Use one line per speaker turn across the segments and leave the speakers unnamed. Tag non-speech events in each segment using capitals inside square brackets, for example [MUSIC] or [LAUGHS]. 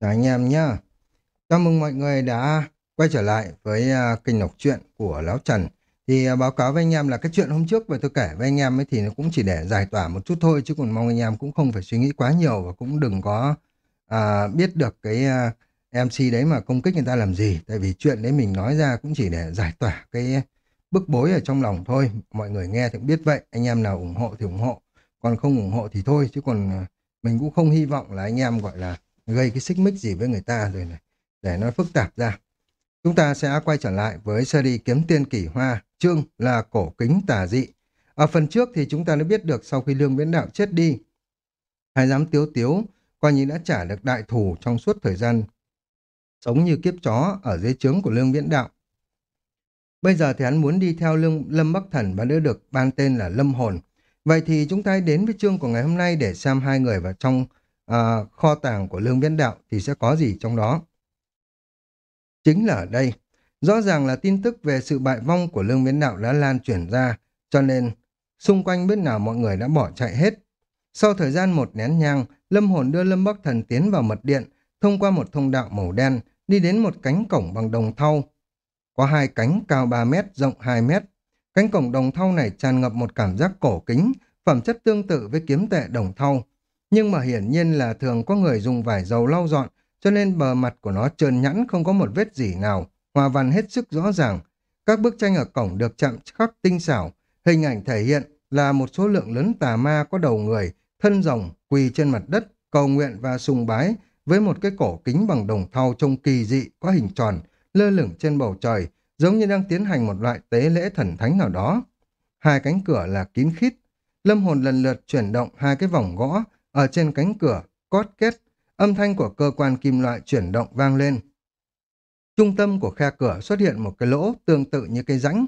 Chào anh em nhá. Chào mừng mọi người đã quay trở lại với uh, kênh đọc truyện của Lão Trần. Thì uh, báo cáo với anh em là cái chuyện hôm trước và tôi kể với anh em ấy thì nó cũng chỉ để giải tỏa một chút thôi chứ còn mong anh em cũng không phải suy nghĩ quá nhiều và cũng đừng có uh, biết được cái uh, MC đấy mà công kích người ta làm gì. Tại vì chuyện đấy mình nói ra cũng chỉ để giải tỏa cái bức bối ở trong lòng thôi. Mọi người nghe thì cũng biết vậy. Anh em nào ủng hộ thì ủng hộ. Còn không ủng hộ thì thôi chứ còn uh, mình cũng không hy vọng là anh em gọi là gây cái xích mích gì với người ta rồi này, để nó phức tạp ra. Chúng ta sẽ quay trở lại với series Kiếm Tiên Kỷ Hoa, chương là cổ kính tà dị. Ở phần trước thì chúng ta đã biết được sau khi Lương Viễn Đạo chết đi, hai giám tiếu tiếu coi như đã trả được đại thù trong suốt thời gian sống như kiếp chó ở dưới trướng của Lương Viễn Đạo. Bây giờ thì hắn muốn đi theo Lương, Lâm Bắc Thần và đã được ban tên là Lâm Hồn. Vậy thì chúng ta đến với chương của ngày hôm nay để xem hai người vào trong à, kho tàng của Lương Viễn Đạo thì sẽ có gì trong đó. Chính là ở đây, rõ ràng là tin tức về sự bại vong của Lương Viễn Đạo đã lan truyền ra, cho nên xung quanh bên nào mọi người đã bỏ chạy hết. Sau thời gian một nén nhang, Lâm Hồn đưa Lâm Bắc Thần tiến vào mật điện, thông qua một thông đạo màu đen, đi đến một cánh cổng bằng đồng thau. Có hai cánh cao 3 mét, rộng 2 mét. Cánh cổng đồng thau này tràn ngập một cảm giác cổ kính, phẩm chất tương tự với kiếm tệ đồng thau, nhưng mà hiển nhiên là thường có người dùng vải dầu lau dọn, cho nên bờ mặt của nó trơn nhẵn không có một vết gì nào, hòa văn hết sức rõ ràng. Các bức tranh ở cổng được chạm khắc tinh xảo, hình ảnh thể hiện là một số lượng lớn tà ma có đầu người, thân rồng, quỳ trên mặt đất, cầu nguyện và sùng bái với một cái cổ kính bằng đồng thau trông kỳ dị có hình tròn, lơ lửng trên bầu trời, giống như đang tiến hành một loại tế lễ thần thánh nào đó. Hai cánh cửa là kín khít, lâm hồn lần lượt chuyển động hai cái vòng gõ, ở trên cánh cửa, cót kết, âm thanh của cơ quan kim loại chuyển động vang lên. Trung tâm của khe cửa xuất hiện một cái lỗ tương tự như cái rãnh.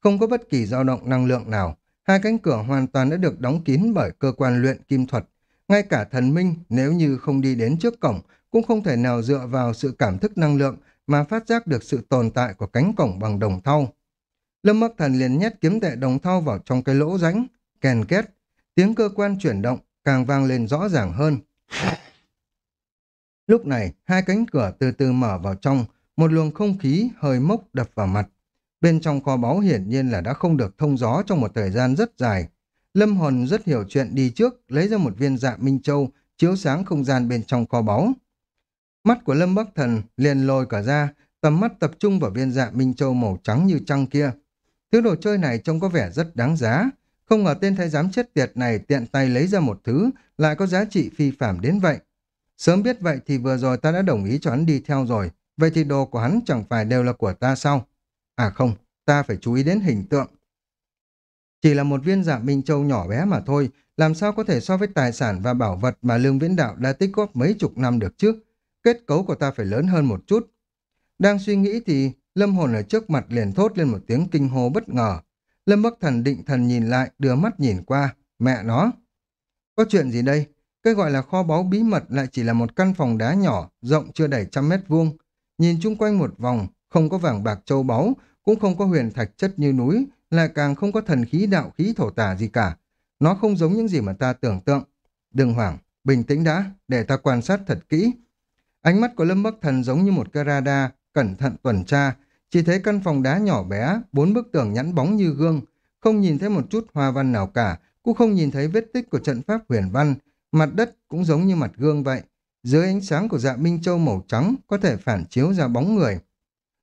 Không có bất kỳ dao động năng lượng nào, hai cánh cửa hoàn toàn đã được đóng kín bởi cơ quan luyện kim thuật. Ngay cả thần minh nếu như không đi đến trước cổng cũng không thể nào dựa vào sự cảm thức năng lượng mà phát giác được sự tồn tại của cánh cổng bằng đồng thau. Lâm Bắc Thần liền nhét kiếm tệ đồng thau vào trong cái lỗ rãnh, kèn két, tiếng cơ quan chuyển động càng vang lên rõ ràng hơn. Lúc này, hai cánh cửa từ từ mở vào trong, một luồng không khí hơi mốc đập vào mặt. Bên trong kho báu hiển nhiên là đã không được thông gió trong một thời gian rất dài. Lâm Hồn rất hiểu chuyện đi trước, lấy ra một viên dạ Minh Châu, chiếu sáng không gian bên trong kho báu. Mắt của Lâm Bắc Thần liền lồi cả ra, tầm mắt tập trung vào viên dạ Minh Châu màu trắng như trăng kia. Thứ đồ chơi này trông có vẻ rất đáng giá, không ngờ tên thái giám chết tiệt này tiện tay lấy ra một thứ lại có giá trị phi phạm đến vậy. Sớm biết vậy thì vừa rồi ta đã đồng ý cho hắn đi theo rồi. Vậy thì đồ của hắn chẳng phải đều là của ta sao? À không, ta phải chú ý đến hình tượng. Chỉ là một viên dạ minh châu nhỏ bé mà thôi, làm sao có thể so với tài sản và bảo vật mà Lương Viễn Đạo đã tích góp mấy chục năm được chứ? Kết cấu của ta phải lớn hơn một chút. Đang suy nghĩ thì Lâm Hồn ở trước mặt liền thốt lên một tiếng kinh hô bất ngờ. Lâm Bắc Thần định thần nhìn lại, đưa mắt nhìn qua. Mẹ nó! Có chuyện gì đây? Cái gọi là kho báu bí mật lại chỉ là một căn phòng đá nhỏ, rộng chưa đầy trăm mét vuông. Nhìn chung quanh một vòng, không có vàng bạc châu báu, cũng không có huyền thạch chất như núi, lại càng không có thần khí đạo khí thổ tả gì cả. Nó không giống những gì mà ta tưởng tượng. Đừng hoảng, bình tĩnh đã, để ta quan sát thật kỹ. Ánh mắt của Lâm Bắc Thần giống như một cái radar, cẩn thận tuần tra, chỉ thấy căn phòng đá nhỏ bé, bốn bức tường nhẵn bóng như gương, không nhìn thấy một chút hoa văn nào cả, cũng không nhìn thấy vết tích của trận pháp huyền văn, mặt đất cũng giống như mặt gương vậy. Dưới ánh sáng của dạ Minh Châu màu trắng có thể phản chiếu ra bóng người.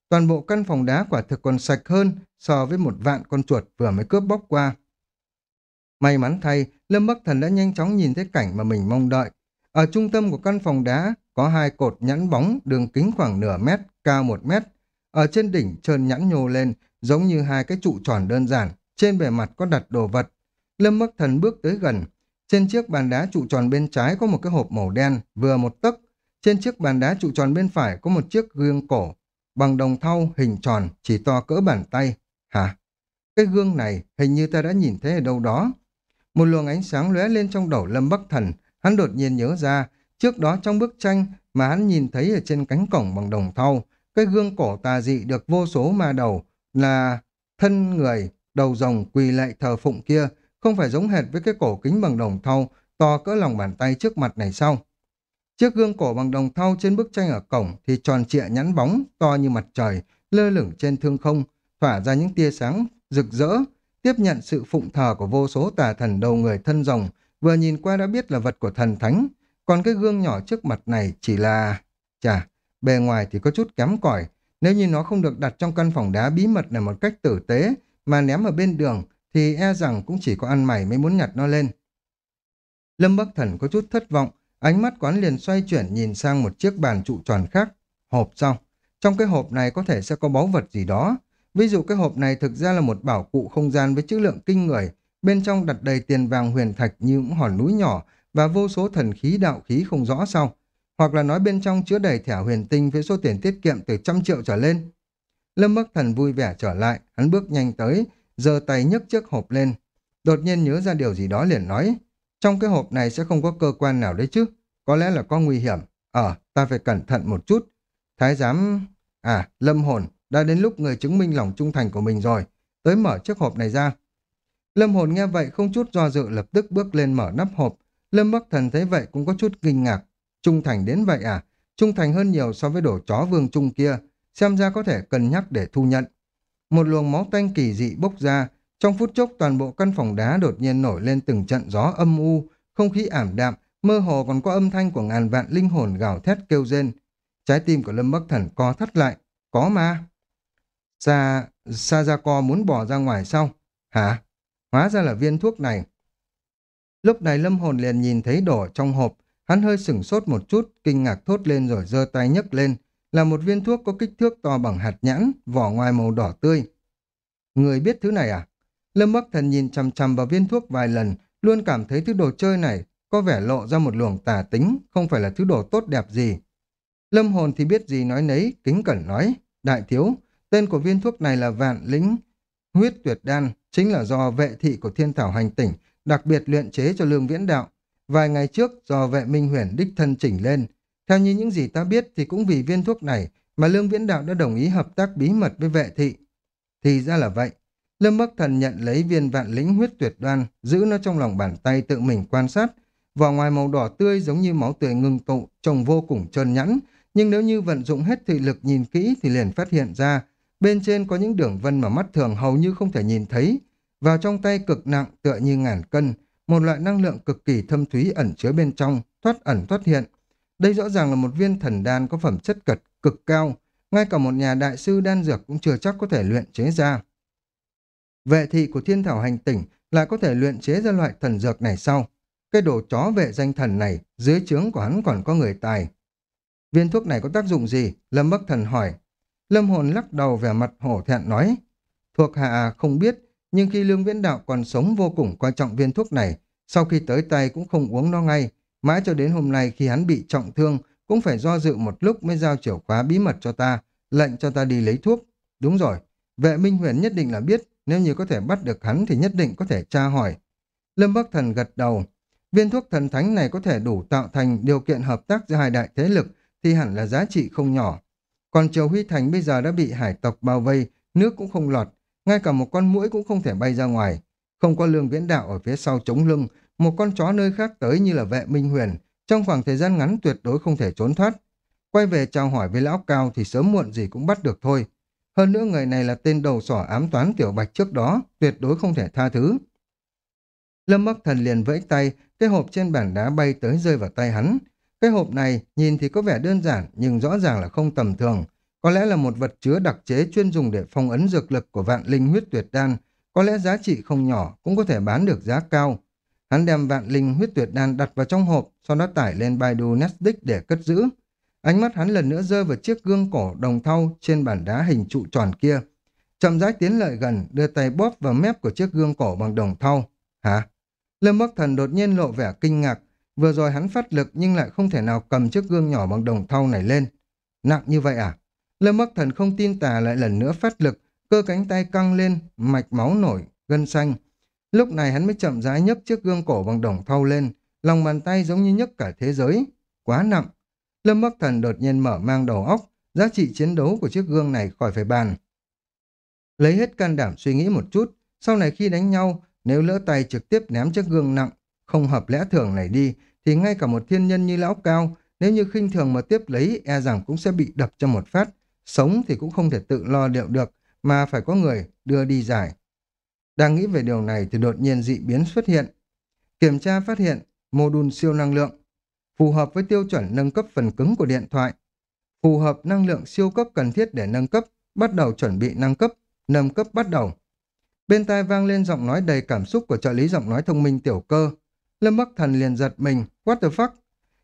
Toàn bộ căn phòng đá quả thực còn sạch hơn so với một vạn con chuột vừa mới cướp bóc qua. May mắn thay, Lâm Bắc Thần đã nhanh chóng nhìn thấy cảnh mà mình mong đợi. Ở trung tâm của căn phòng đá có hai cột nhẵn bóng đường kính khoảng nửa mét, cao một mét, ở trên đỉnh trơn nhẵn nhô lên, giống như hai cái trụ tròn đơn giản, trên bề mặt có đặt đồ vật. Lâm Bắc Thần bước tới gần. Trên chiếc bàn đá trụ tròn bên trái có một cái hộp màu đen, vừa một tấc. Trên chiếc bàn đá trụ tròn bên phải có một chiếc gương cổ, bằng đồng thau hình tròn, chỉ to cỡ bàn tay. Hả? Cái gương này hình như ta đã nhìn thấy ở đâu đó. Một luồng ánh sáng lóe lên trong đầu Lâm Bắc Thần, hắn đột nhiên nhớ ra, trước đó trong bức tranh mà hắn nhìn thấy ở trên cánh cổng bằng đồng thau, cái gương cổ tà dị được vô số ma đầu là thân người, đầu rồng quỳ lạy thờ phụng kia, không phải giống hệt với cái cổ kính bằng đồng thau to cỡ lòng bàn tay trước mặt này sau Chiếc gương cổ bằng đồng thau trên bức tranh ở cổng thì tròn trịa nhẵn bóng, to như mặt trời, lơ lửng trên thương không, tỏa ra những tia sáng rực rỡ, tiếp nhận sự phụng thờ của vô số tà thần đầu người thân rồng, vừa nhìn qua đã biết là vật của thần thánh, còn cái gương nhỏ trước mặt này chỉ là... Chà, bề ngoài thì có chút kém cỏi nếu như nó không được đặt trong căn phòng đá bí mật này một cách tử tế, mà ném ở bên đường, thì e rằng cũng chỉ có ăn mày mới muốn nhặt nó lên. Lâm Bắc Thần có chút thất vọng, ánh mắt quán liền xoay chuyển nhìn sang một chiếc bàn trụ tròn khác. Hộp sau Trong cái hộp này có thể sẽ có báu vật gì đó. Ví dụ cái hộp này thực ra là một bảo cụ không gian với chữ lượng kinh người, bên trong đặt đầy tiền vàng huyền thạch như những hòn núi nhỏ và vô số thần khí đạo khí không rõ sau. Hoặc là nói bên trong chứa đầy thẻ huyền tinh với số tiền tiết kiệm từ trăm triệu trở lên. Lâm Bắc Thần vui vẻ trở lại, hắn bước nhanh tới, giơ tay nhấc chiếc hộp lên. Đột nhiên nhớ ra điều gì đó liền nói, trong cái hộp này sẽ không có cơ quan nào đấy chứ, có lẽ là có nguy hiểm. Ờ, ta phải cẩn thận một chút. Thái giám... À, lâm hồn, đã đến lúc người chứng minh lòng trung thành của mình rồi. Tới mở chiếc hộp này ra. Lâm hồn nghe vậy không chút do dự lập tức bước lên mở nắp hộp. Lâm Bắc Thần thấy vậy cũng có chút kinh ngạc. Trung thành đến vậy à? Trung thành hơn nhiều so với đổ chó vương trung kia. Xem ra có thể cân nhắc để thu nhận. Một luồng máu tanh kỳ dị bốc ra. Trong phút chốc toàn bộ căn phòng đá đột nhiên nổi lên từng trận gió âm u. Không khí ảm đạm, mơ hồ còn có âm thanh của ngàn vạn linh hồn gào thét kêu rên. Trái tim của Lâm Bắc Thần co thắt lại. Có ma. Sa, Sa Gia Co muốn bỏ ra ngoài sau. Hả? Hóa ra là viên thuốc này. Lúc này Lâm Hồn liền nhìn thấy đổ trong hộp. Hắn hơi sửng sốt một chút, kinh ngạc thốt lên rồi giơ tay nhấc lên. Là một viên thuốc có kích thước to bằng hạt nhãn, vỏ ngoài màu đỏ tươi. Người biết thứ này à? Lâm Bắc Thần nhìn chằm chằm vào viên thuốc vài lần, luôn cảm thấy thứ đồ chơi này có vẻ lộ ra một luồng tà tính, không phải là thứ đồ tốt đẹp gì. Lâm hồn thì biết gì nói nấy, kính cẩn nói, đại thiếu, tên của viên thuốc này là vạn lĩnh huyết tuyệt đan, chính là do vệ thị của thiên thảo hành tỉnh, đặc biệt luyện chế cho lương viễn đạo. Vài ngày trước do vệ minh huyền đích thân chỉnh lên. Theo như những gì ta biết thì cũng vì viên thuốc này mà lương viễn đạo đã đồng ý hợp tác bí mật với vệ thị. Thì ra là vậy. Lâm Bắc Thần nhận lấy viên vạn lĩnh huyết tuyệt đoan, giữ nó trong lòng bàn tay tự mình quan sát, Vỏ ngoài màu đỏ tươi giống như máu tươi ngưng tụ, trông vô cùng trơn nhẵn, nhưng nếu như vận dụng hết thị lực nhìn kỹ thì liền phát hiện ra, bên trên có những đường vân mà mắt thường hầu như không thể nhìn thấy. Vào trong tay cực nặng tựa như ngàn cân, một loại năng lượng cực kỳ thâm thúy ẩn chứa bên trong, thoát ẩn thoát hiện. Đây rõ ràng là một viên thần đan có phẩm chất cật cực cao, ngay cả một nhà đại sư đan dược cũng chưa chắc có thể luyện chế ra. Vệ thị của thiên thảo hành tỉnh lại có thể luyện chế ra loại thần dược này sau. Cái đồ chó vệ danh thần này, dưới trướng của hắn còn có người tài. Viên thuốc này có tác dụng gì? Lâm Bắc Thần hỏi. Lâm Hồn lắc đầu vẻ mặt hổ thẹn nói. Thuộc hạ không biết, nhưng khi Lương Viễn Đạo còn sống vô cùng quan trọng viên thuốc này, sau khi tới tay cũng không uống nó ngay. Mãi cho đến hôm nay khi hắn bị trọng thương, cũng phải do dự một lúc mới giao chìa khóa bí mật cho ta, lệnh cho ta đi lấy thuốc. Đúng rồi, vệ Minh Huyền nhất định là biết, nếu như có thể bắt được hắn thì nhất định có thể tra hỏi. Lâm Bắc Thần gật đầu, Viên thuốc thần thánh này có thể đủ tạo thành điều kiện hợp tác giữa hai đại thế lực thì hẳn là giá trị không nhỏ. Còn Triều Huy Thành bây giờ đã bị hải tộc bao vây, nước cũng không lọt, ngay cả một con mũi cũng không thể bay ra ngoài. Không có lương viễn đạo ở phía sau chống lưng, một con chó nơi khác tới như là vệ minh huyền, trong khoảng thời gian ngắn tuyệt đối không thể trốn thoát. Quay về chào hỏi với lão cao thì sớm muộn gì cũng bắt được thôi. Hơn nữa người này là tên đầu sỏ ám toán tiểu bạch trước đó, tuyệt đối không thể tha thứ. Lâm Bắc Thần liền vẫy tay, cái hộp trên bàn đá bay tới rơi vào tay hắn. Cái hộp này nhìn thì có vẻ đơn giản nhưng rõ ràng là không tầm thường. Có lẽ là một vật chứa đặc chế chuyên dùng để phong ấn dược lực của vạn linh huyết tuyệt đan. Có lẽ giá trị không nhỏ cũng có thể bán được giá cao. Hắn đem vạn linh huyết tuyệt đan đặt vào trong hộp, sau đó tải lên Baidu Netflix để cất giữ. Ánh mắt hắn lần nữa rơi vào chiếc gương cổ đồng thau trên bàn đá hình trụ tròn kia. Chậm rãi tiến lại gần, đưa tay bóp vào mép của chiếc gương cổ bằng đồng thau. Hả? Lâm Bắc Thần đột nhiên lộ vẻ kinh ngạc, vừa rồi hắn phát lực nhưng lại không thể nào cầm chiếc gương nhỏ bằng đồng thau này lên. Nặng như vậy à? Lâm Bắc Thần không tin tà lại lần nữa phát lực, cơ cánh tay căng lên, mạch máu nổi, gân xanh. Lúc này hắn mới chậm rãi nhấc chiếc gương cổ bằng đồng thau lên, lòng bàn tay giống như nhấc cả thế giới. Quá nặng. Lâm Bắc Thần đột nhiên mở mang đầu óc, giá trị chiến đấu của chiếc gương này khỏi phải bàn. Lấy hết can đảm suy nghĩ một chút, sau này khi đánh nhau, nếu lỡ tay trực tiếp ném chiếc gương nặng, không hợp lẽ thường này đi, thì ngay cả một thiên nhân như lão cao, nếu như khinh thường mà tiếp lấy e rằng cũng sẽ bị đập cho một phát. Sống thì cũng không thể tự lo liệu được, mà phải có người đưa đi giải. Đang nghĩ về điều này thì đột nhiên dị biến xuất hiện. Kiểm tra phát hiện mô đun siêu năng lượng, phù hợp với tiêu chuẩn nâng cấp phần cứng của điện thoại. Phù hợp năng lượng siêu cấp cần thiết để nâng cấp, bắt đầu chuẩn bị nâng cấp, nâng cấp bắt đầu. Bên tai vang lên giọng nói đầy cảm xúc của trợ lý giọng nói thông minh tiểu cơ. Lâm Bắc Thần liền giật mình, what the fuck?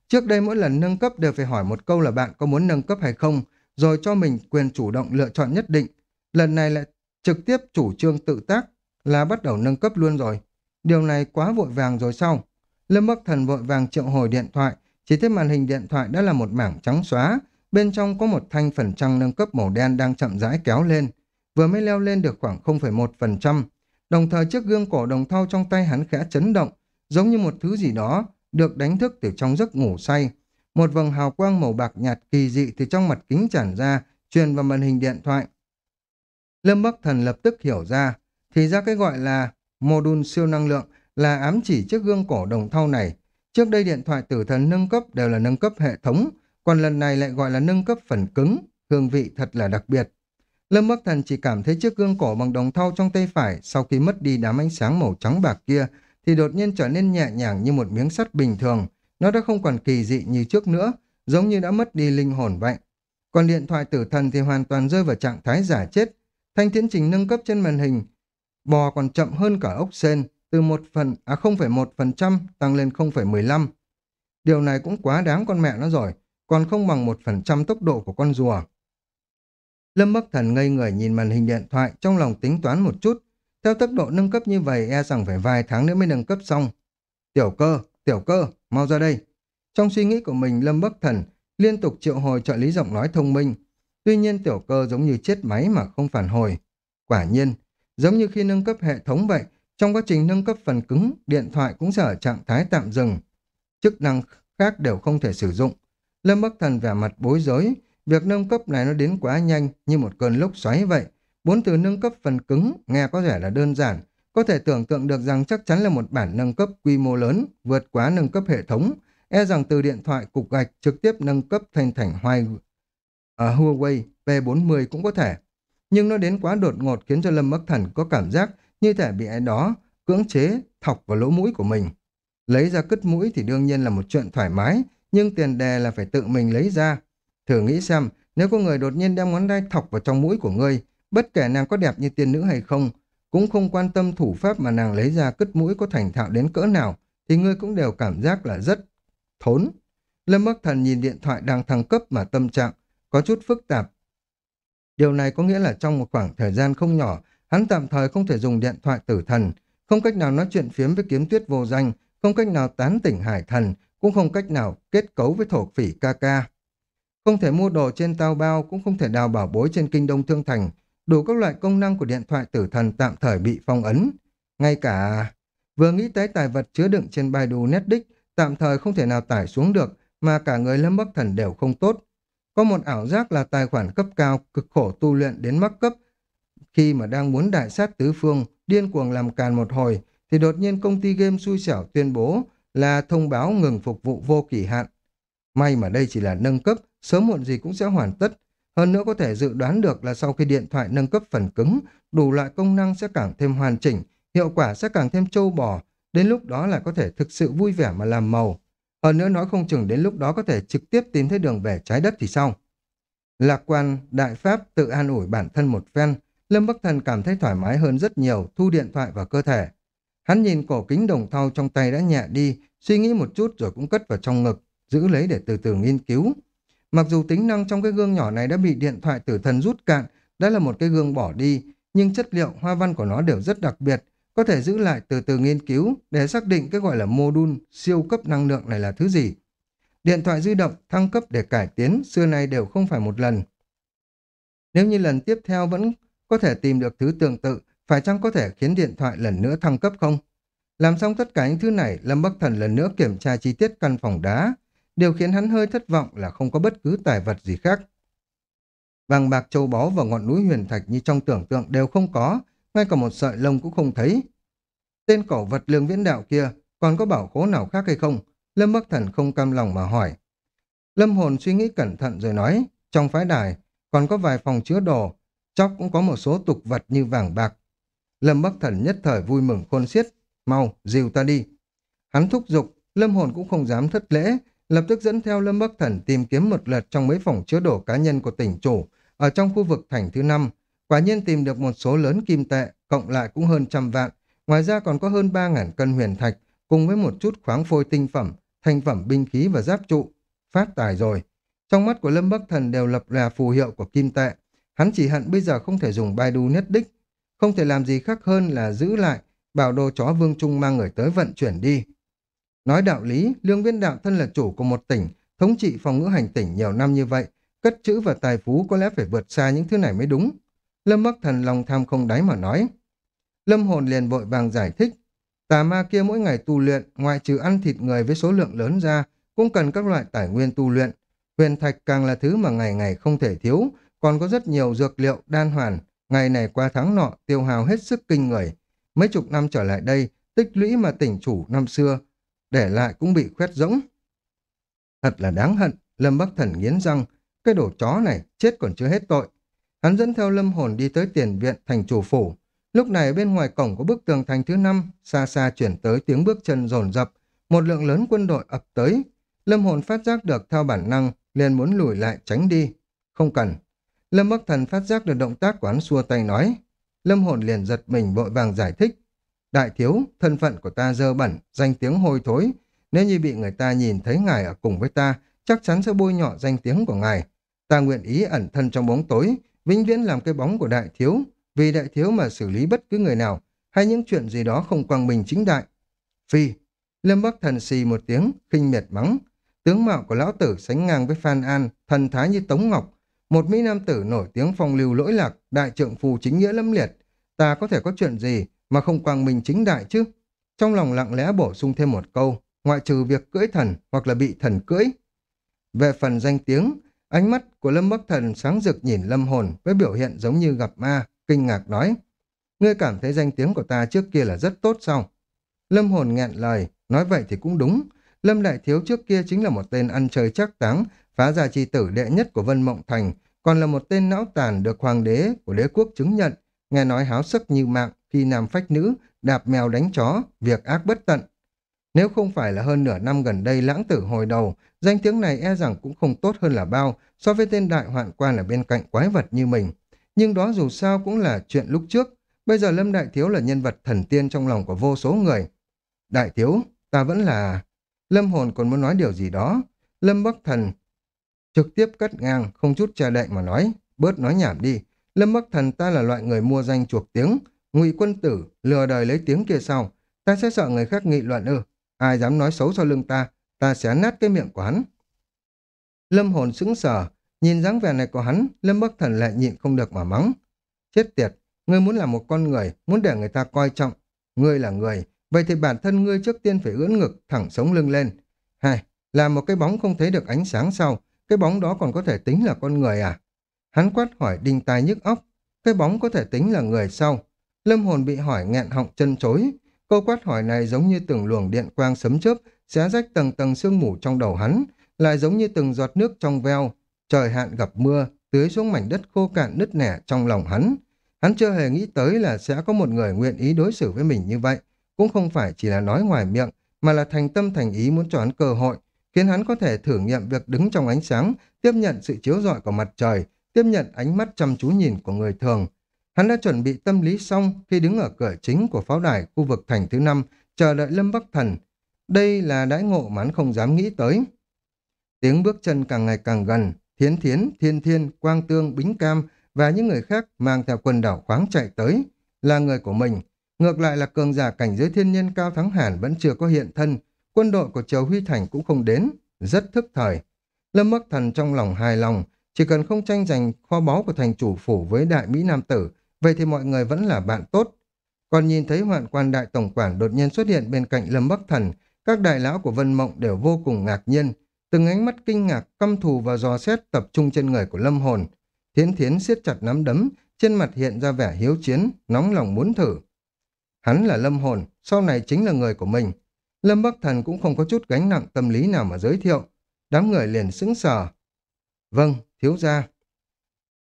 Trước đây mỗi lần nâng cấp đều phải hỏi một câu là bạn có muốn nâng cấp hay không, rồi cho mình quyền chủ động lựa chọn nhất định. Lần này lại trực tiếp chủ trương tự tác, là bắt đầu nâng cấp luôn rồi. Điều này quá vội vàng rồi sao? Lâm Bắc Thần vội vàng triệu hồi điện thoại, chỉ thấy màn hình điện thoại đã là một mảng trắng xóa, bên trong có một thanh phần trăng nâng cấp màu đen đang chậm rãi kéo lên, vừa mới leo lên được khoảng 0,1%. Đồng thời chiếc gương cổ đồng thau trong tay hắn khẽ chấn động, giống như một thứ gì đó được đánh thức từ trong giấc ngủ say. Một vầng hào quang màu bạc nhạt kỳ dị từ trong mặt kính tràn ra, truyền vào màn hình điện thoại. Lâm Bắc Thần lập tức hiểu ra, thì ra cái gọi là mô đun siêu năng lượng là ám chỉ chiếc gương cổ đồng thau này. Trước đây điện thoại tử thần nâng cấp đều là nâng cấp hệ thống, còn lần này lại gọi là nâng cấp phần cứng, hương vị thật là đặc biệt. Lâm Bắc Thần chỉ cảm thấy chiếc gương cổ bằng đồng thau trong tay phải sau khi mất đi đám ánh sáng màu trắng bạc kia thì đột nhiên trở nên nhẹ nhàng như một miếng sắt bình thường. Nó đã không còn kỳ dị như trước nữa, giống như đã mất đi linh hồn vậy. Còn điện thoại tử thần thì hoàn toàn rơi vào trạng thái giả chết. Thanh tiến trình nâng cấp trên màn hình bò còn chậm hơn cả ốc sen, từ 1 phần à 0,1% tăng lên 0,15. Điều này cũng quá đáng con mẹ nó rồi, còn không bằng 1% tốc độ của con rùa. Lâm Bắc Thần ngây người nhìn màn hình điện thoại trong lòng tính toán một chút. Theo tốc độ nâng cấp như vậy e rằng phải vài tháng nữa mới nâng cấp xong. Tiểu cơ, tiểu cơ, mau ra đây. Trong suy nghĩ của mình Lâm Bắc Thần liên tục triệu hồi trợ lý giọng nói thông minh. Tuy nhiên tiểu cơ giống như chết máy mà không phản hồi. Quả nhiên, giống như khi nâng cấp hệ thống vậy, trong quá trình nâng cấp phần cứng, điện thoại cũng sẽ ở trạng thái tạm dừng. Chức năng khác đều không thể sử dụng. Lâm Bắc Thần vẻ mặt bối rối, Việc nâng cấp này nó đến quá nhanh như một cơn lốc xoáy vậy. Bốn từ nâng cấp phần cứng nghe có vẻ là đơn giản, có thể tưởng tượng được rằng chắc chắn là một bản nâng cấp quy mô lớn, vượt quá nâng cấp hệ thống, e rằng từ điện thoại cục gạch trực tiếp nâng cấp thành thành hoài ở Huawei à, P40 cũng có thể. Nhưng nó đến quá đột ngột khiến cho Lâm Bắc Thần có cảm giác như thể bị ai đó cưỡng chế thọc vào lỗ mũi của mình. Lấy ra cất mũi thì đương nhiên là một chuyện thoải mái, nhưng tiền đề là phải tự mình lấy ra. Thử nghĩ xem, nếu có người đột nhiên đem ngón tay thọc vào trong mũi của ngươi, bất kể nàng có đẹp như tiên nữ hay không, cũng không quan tâm thủ pháp mà nàng lấy ra cất mũi có thành thạo đến cỡ nào, thì ngươi cũng đều cảm giác là rất thốn. Lâm Bắc Thần nhìn điện thoại đang thăng cấp mà tâm trạng có chút phức tạp. Điều này có nghĩa là trong một khoảng thời gian không nhỏ, hắn tạm thời không thể dùng điện thoại tử thần, không cách nào nói chuyện phiếm với kiếm tuyết vô danh, không cách nào tán tỉnh hải thần, cũng không cách nào kết cấu với thổ phỉ ca ca. Không thể mua đồ trên tao bao, cũng không thể đào bảo bối trên kinh đông thương thành. Đủ các loại công năng của điện thoại tử thần tạm thời bị phong ấn. Ngay cả... Vừa nghĩ tới tài vật chứa đựng trên Baidu Netdick, tạm thời không thể nào tải xuống được, mà cả người Lâm Bắc Thần đều không tốt. Có một ảo giác là tài khoản cấp cao, cực khổ tu luyện đến mắc cấp. Khi mà đang muốn đại sát tứ phương, điên cuồng làm càn một hồi, thì đột nhiên công ty game xui xẻo tuyên bố là thông báo ngừng phục vụ vô kỳ hạn. May mà đây chỉ là nâng cấp, sớm muộn gì cũng sẽ hoàn tất. Hơn nữa có thể dự đoán được là sau khi điện thoại nâng cấp phần cứng, đủ loại công năng sẽ càng thêm hoàn chỉnh, hiệu quả sẽ càng thêm trâu bò, đến lúc đó là có thể thực sự vui vẻ mà làm màu. Hơn nữa nói không chừng đến lúc đó có thể trực tiếp tìm thấy đường về trái đất thì sao? Lạc quan, đại pháp tự an ủi bản thân một phen, Lâm Bắc Thần cảm thấy thoải mái hơn rất nhiều, thu điện thoại vào cơ thể. Hắn nhìn cổ kính đồng thau trong tay đã nhẹ đi, suy nghĩ một chút rồi cũng cất vào trong ngực, giữ lấy để từ từ nghiên cứu. Mặc dù tính năng trong cái gương nhỏ này đã bị điện thoại tử thần rút cạn, đã là một cái gương bỏ đi, nhưng chất liệu hoa văn của nó đều rất đặc biệt, có thể giữ lại từ từ nghiên cứu để xác định cái gọi là mô đun siêu cấp năng lượng này là thứ gì. Điện thoại di động thăng cấp để cải tiến xưa nay đều không phải một lần. Nếu như lần tiếp theo vẫn có thể tìm được thứ tương tự, phải chăng có thể khiến điện thoại lần nữa thăng cấp không? Làm xong tất cả những thứ này, Lâm Bắc Thần lần nữa kiểm tra chi tiết căn phòng đá, Điều khiến hắn hơi thất vọng là không có bất cứ tài vật gì khác. Vàng bạc châu báu và ngọn núi huyền thạch như trong tưởng tượng đều không có, ngay cả một sợi lông cũng không thấy. Tên cổ vật lương viễn đạo kia còn có bảo khố nào khác hay không? Lâm Bắc Thần không cam lòng mà hỏi. Lâm hồn suy nghĩ cẩn thận rồi nói, trong phái đài còn có vài phòng chứa đồ, chóc cũng có một số tục vật như vàng bạc. Lâm Bắc Thần nhất thời vui mừng khôn xiết, mau, dìu ta đi. Hắn thúc giục, Lâm hồn cũng không dám thất lễ, lập tức dẫn theo Lâm Bắc Thần tìm kiếm một lượt trong mấy phòng chứa đồ cá nhân của tỉnh chủ, ở trong khu vực thành thứ năm. Quả nhiên tìm được một số lớn kim tệ, cộng lại cũng hơn trăm vạn. Ngoài ra còn có hơn ba ngàn cân huyền thạch, cùng với một chút khoáng phôi tinh phẩm, thành phẩm binh khí và giáp trụ. Phát tài rồi. Trong mắt của Lâm Bắc Thần đều lập là phù hiệu của kim tệ. Hắn chỉ hận bây giờ không thể dùng Baidu nhất đích. Không thể làm gì khác hơn là giữ lại, bảo đồ chó Vương Trung mang người tới vận chuyển đi. Nói đạo lý, Lương Viên Đạo thân là chủ của một tỉnh, thống trị phòng ngữ hành tỉnh nhiều năm như vậy, cất chữ và tài phú có lẽ phải vượt xa những thứ này mới đúng. Lâm Bắc Thần lòng tham không đáy mà nói. Lâm Hồn liền vội vàng giải thích. Tà ma kia mỗi ngày tu luyện, ngoại trừ ăn thịt người với số lượng lớn ra, cũng cần các loại tài nguyên tu luyện. Huyền thạch càng là thứ mà ngày ngày không thể thiếu, còn có rất nhiều dược liệu, đan hoàn. Ngày này qua tháng nọ, tiêu hào hết sức kinh người. Mấy chục năm trở lại đây, tích lũy mà tỉnh chủ năm xưa, để lại cũng bị khuyết rỗng. Thật là đáng hận, Lâm Bắc Thần nghiến răng, cái đồ chó này chết còn chưa hết tội. Hắn dẫn theo lâm hồn đi tới tiền viện thành chủ phủ. Lúc này bên ngoài cổng có bức tường thành thứ năm, xa xa chuyển tới tiếng bước chân rồn rập, một lượng lớn quân đội ập tới. Lâm hồn phát giác được theo bản năng, liền muốn lùi lại tránh đi. Không cần. Lâm Bắc Thần phát giác được động tác của hắn xua tay nói. Lâm hồn liền giật mình vội vàng giải thích. Đại thiếu, thân phận của ta dơ bẩn, danh tiếng hôi thối. Nếu như bị người ta nhìn thấy ngài ở cùng với ta, chắc chắn sẽ bôi nhọ danh tiếng của ngài. Ta nguyện ý ẩn thân trong bóng tối, vĩnh viễn làm cái bóng của đại thiếu, vì đại thiếu mà xử lý bất cứ người nào, hay những chuyện gì đó không quang minh chính đại. Phi, Lâm Bắc Thần xì một tiếng, khinh miệt mắng. Tướng mạo của lão tử sánh ngang với Phan An, thần thái như Tống Ngọc. Một Mỹ Nam tử nổi tiếng phong lưu lỗi lạc, đại trượng phù chính nghĩa lâm liệt. Ta có thể có chuyện gì mà không quang minh chính đại chứ? Trong lòng lặng lẽ bổ sung thêm một câu, ngoại trừ việc cưỡi thần hoặc là bị thần cưỡi. Về phần danh tiếng, ánh mắt của Lâm Bắc Thần sáng rực nhìn Lâm Hồn với biểu hiện giống như gặp ma, kinh ngạc nói. Ngươi cảm thấy danh tiếng của ta trước kia là rất tốt sao? Lâm Hồn nghẹn lời, nói vậy thì cũng đúng. Lâm Đại Thiếu trước kia chính là một tên ăn chơi chắc táng, phá gia chi tử đệ nhất của Vân Mộng Thành, còn là một tên não tàn được hoàng đế của đế quốc chứng nhận, nghe nói háo sắc như mạng, khi nam phách nữ, đạp mèo đánh chó, việc ác bất tận. Nếu không phải là hơn nửa năm gần đây lãng tử hồi đầu, danh tiếng này e rằng cũng không tốt hơn là bao so với tên đại hoạn quan ở bên cạnh quái vật như mình. Nhưng đó dù sao cũng là chuyện lúc trước. Bây giờ Lâm Đại Thiếu là nhân vật thần tiên trong lòng của vô số người. Đại Thiếu, ta vẫn là... Lâm Hồn còn muốn nói điều gì đó. Lâm Bắc Thần trực tiếp cắt ngang, không chút che đậy mà nói. Bớt nói nhảm đi. Lâm Bắc Thần ta là loại người mua danh chuộc tiếng ngụy quân tử, lừa đời lấy tiếng kia sau. Ta sẽ sợ người khác nghị luận ư. Ai dám nói xấu sau lưng ta, ta sẽ nát cái miệng của hắn. Lâm hồn sững sờ, nhìn dáng vẻ này của hắn, Lâm Bắc Thần lại nhịn không được mà mắng. Chết tiệt, ngươi muốn làm một con người, muốn để người ta coi trọng. Ngươi là người, vậy thì bản thân ngươi trước tiên phải ưỡn ngực, thẳng sống lưng lên. Hai, làm một cái bóng không thấy được ánh sáng sau, cái bóng đó còn có thể tính là con người à? Hắn quát hỏi đinh tai nhức óc, cái bóng có thể tính là người sau. Lâm hồn bị hỏi nghẹn họng chân chối, Câu quát hỏi này giống như từng luồng điện quang sấm chớp, xé rách tầng tầng sương mù trong đầu hắn, lại giống như từng giọt nước trong veo. Trời hạn gặp mưa, tưới xuống mảnh đất khô cạn nứt nẻ trong lòng hắn. Hắn chưa hề nghĩ tới là sẽ có một người nguyện ý đối xử với mình như vậy. Cũng không phải chỉ là nói ngoài miệng, mà là thành tâm thành ý muốn cho hắn cơ hội, khiến hắn có thể thử nghiệm việc đứng trong ánh sáng, tiếp nhận sự chiếu rọi của mặt trời, tiếp nhận ánh mắt chăm chú nhìn của người thường, Hắn đã chuẩn bị tâm lý xong khi đứng ở cửa chính của pháo đài khu vực thành thứ năm chờ đợi Lâm Bắc Thần. Đây là đãi ngộ mà hắn không dám nghĩ tới. Tiếng bước chân càng ngày càng gần, Thiến Thiến, Thiên Thiên, Quang Tương, Bính Cam và những người khác mang theo quần đảo khoáng chạy tới, là người của mình. Ngược lại là cường giả cảnh giới thiên nhân cao thắng hàn vẫn chưa có hiện thân, quân đội của Triều Huy Thành cũng không đến, rất thức thời. Lâm Bắc Thần trong lòng hài lòng, chỉ cần không tranh giành kho báu của thành chủ phủ với đại Mỹ Nam Tử vậy thì mọi người vẫn là bạn tốt. Còn nhìn thấy hoạn quan đại tổng quản đột nhiên xuất hiện bên cạnh Lâm Bắc Thần, các đại lão của Vân Mộng đều vô cùng ngạc nhiên, từng ánh mắt kinh ngạc, căm thù và dò xét tập trung trên người của Lâm Hồn. Thiến Thiến siết chặt nắm đấm, trên mặt hiện ra vẻ hiếu chiến, nóng lòng muốn thử. Hắn là Lâm Hồn, sau này chính là người của mình. Lâm Bắc Thần cũng không có chút gánh nặng tâm lý nào mà giới thiệu. đám người liền sững sờ. Vâng, thiếu gia.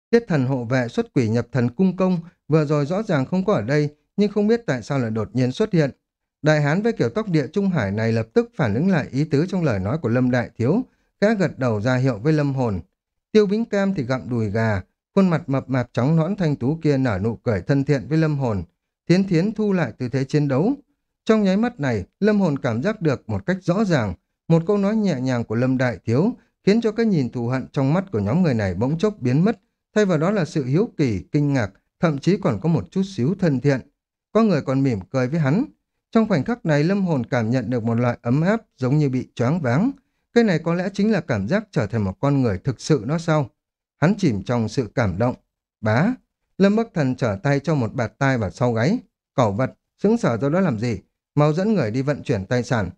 Tiết thần hộ vệ xuất quỷ nhập thần cung công, vừa rồi rõ ràng không có ở đây, nhưng không biết tại sao lại đột nhiên xuất hiện. Đại hán với kiểu tóc địa trung hải này lập tức phản ứng lại ý tứ trong lời nói của Lâm Đại Thiếu, khẽ gật đầu ra hiệu với Lâm Hồn. Tiêu Bính Cam thì gặm đùi gà, khuôn mặt mập mạp trắng nõn thanh tú kia nở nụ cười thân thiện với Lâm Hồn. Thiến Thiến thu lại tư thế chiến đấu. Trong nháy mắt này, Lâm Hồn cảm giác được một cách rõ ràng, một câu nói nhẹ nhàng của Lâm Đại Thiếu khiến cho cái nhìn thù hận trong mắt của nhóm người này bỗng chốc biến mất, thay vào đó là sự hiếu kỳ, kinh ngạc, thậm chí còn có một chút xíu thân thiện. Có người còn mỉm cười với hắn. Trong khoảnh khắc này Lâm Hồn cảm nhận được một loại ấm áp giống như bị choáng váng. Cái này có lẽ chính là cảm giác trở thành một con người thực sự đó sao? Hắn chìm trong sự cảm động. Bá! Lâm Bắc Thần trở tay cho một bạt tai vào sau gáy. Cẩu vật, xứng sở do đó làm gì? Mau dẫn người đi vận chuyển tài sản.